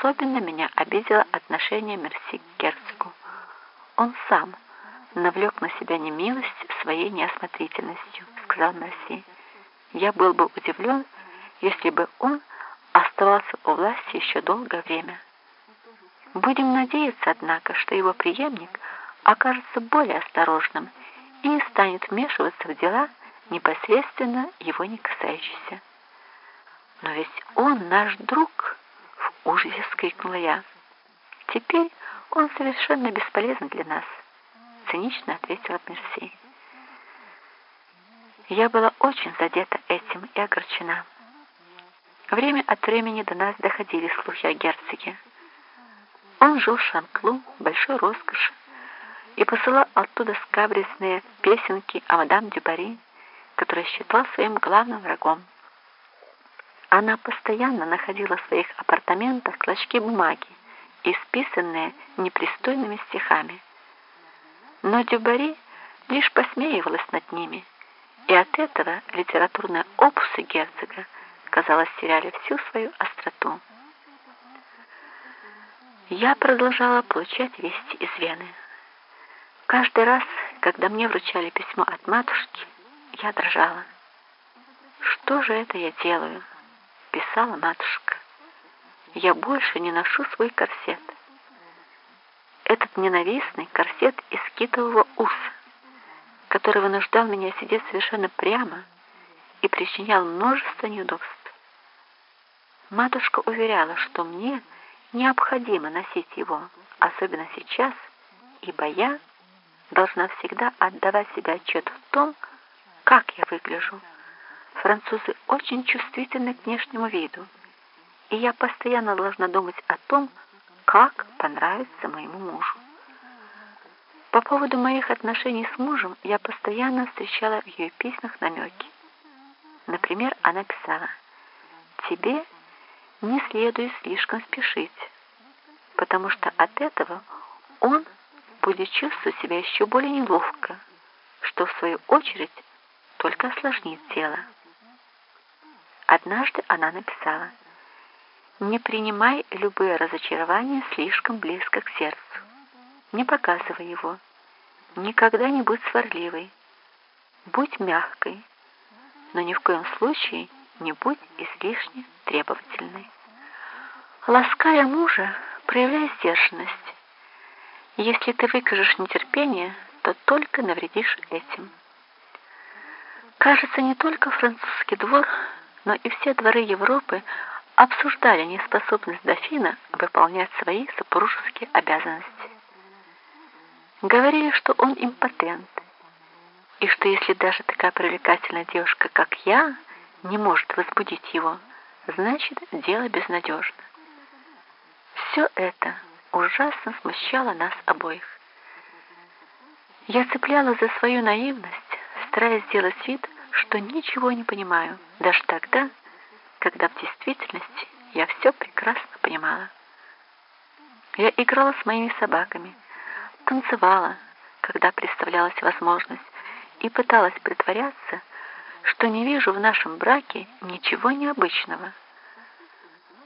особенно меня обидело отношение Мерси к герцогу. Он сам навлек на себя немилость своей неосмотрительностью, сказал Мерси. Я был бы удивлен, если бы он оставался у власти еще долгое время. Будем надеяться, однако, что его преемник окажется более осторожным и не станет вмешиваться в дела, непосредственно его не касающиеся. «Но ведь он наш друг!» — ужасе вскрикнула я. «Теперь он совершенно бесполезен для нас», — цинично ответила Мерси. Я была очень задета этим и огорчена. Время от времени до нас доходили слухи о герцоге. Он жил в Шанклу, большой роскоши, и посылал оттуда скабрезные песенки о мадам Дюбари, которую считал своим главным врагом. Она постоянно находила в своих апартаментах клочки бумаги, исписанные непристойными стихами. Но Дюбари лишь посмеивалась над ними, и от этого литературные опусы герцога казалось, теряли всю свою остроту. Я продолжала получать вести из Вены. Каждый раз, когда мне вручали письмо от матушки, я дрожала. «Что же это я делаю?» — писала матушка. «Я больше не ношу свой корсет. Этот ненавистный корсет из китового уса, который вынуждал меня сидеть совершенно прямо и причинял множество неудобств. Матушка уверяла, что мне необходимо носить его, особенно сейчас, ибо я должна всегда отдавать себе отчет в том, как я выгляжу. Французы очень чувствительны к внешнему виду, и я постоянно должна думать о том, как понравится моему мужу. По поводу моих отношений с мужем я постоянно встречала в ее письмах намеки. Например, она писала «Тебе не следует слишком спешить, потому что от этого он будет чувствовать себя еще более неловко, что в свою очередь только осложнит дело. Однажды она написала, «Не принимай любые разочарования слишком близко к сердцу, не показывай его, никогда не будь сварливой, будь мягкой, но ни в коем случае не будь излишне требовательной. Лаская мужа, проявляй сдержанность. Если ты выкажешь нетерпение, то только навредишь этим. Кажется, не только французский двор, но и все дворы Европы обсуждали неспособность дофина выполнять свои супружеские обязанности. Говорили, что он импотент, и что если даже такая привлекательная девушка, как я, не может возбудить его, значит, дело безнадежно. Все это ужасно смущало нас обоих. Я цепляла за свою наивность, стараясь сделать вид, что ничего не понимаю, даже тогда, когда в действительности я все прекрасно понимала. Я играла с моими собаками, танцевала, когда представлялась возможность, и пыталась притворяться, что не вижу в нашем браке ничего необычного.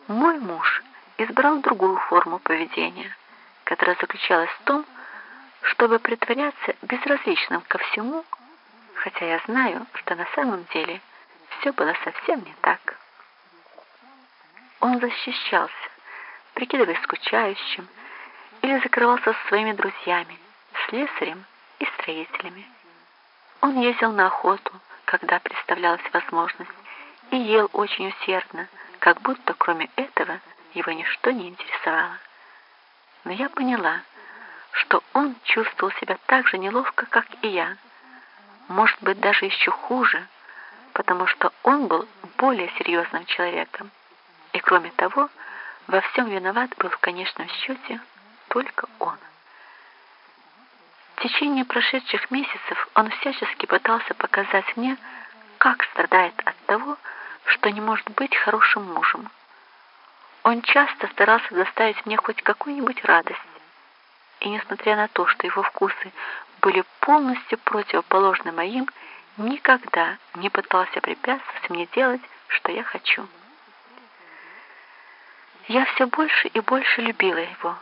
Мой муж избрал другую форму поведения, которая заключалась в том, чтобы притворяться безразличным ко всему, хотя я знаю, что на самом деле все было совсем не так. Он защищался, прикидываясь скучающим, или закрывался со своими друзьями, слесарем и строителями. Он ездил на охоту, когда представлялась возможность, и ел очень усердно, как будто кроме этого его ничто не интересовало. Но я поняла, что он чувствовал себя так же неловко, как и я, может быть, даже еще хуже, потому что он был более серьезным человеком. И кроме того, во всем виноват был в конечном счете только он. В течение прошедших месяцев он всячески пытался показать мне, как страдает от того, что не может быть хорошим мужем. Он часто старался доставить мне хоть какую-нибудь радость, и несмотря на то, что его вкусы были полностью противоположны моим, никогда не пытался препятствовать мне делать, что я хочу. Я все больше и больше любила его,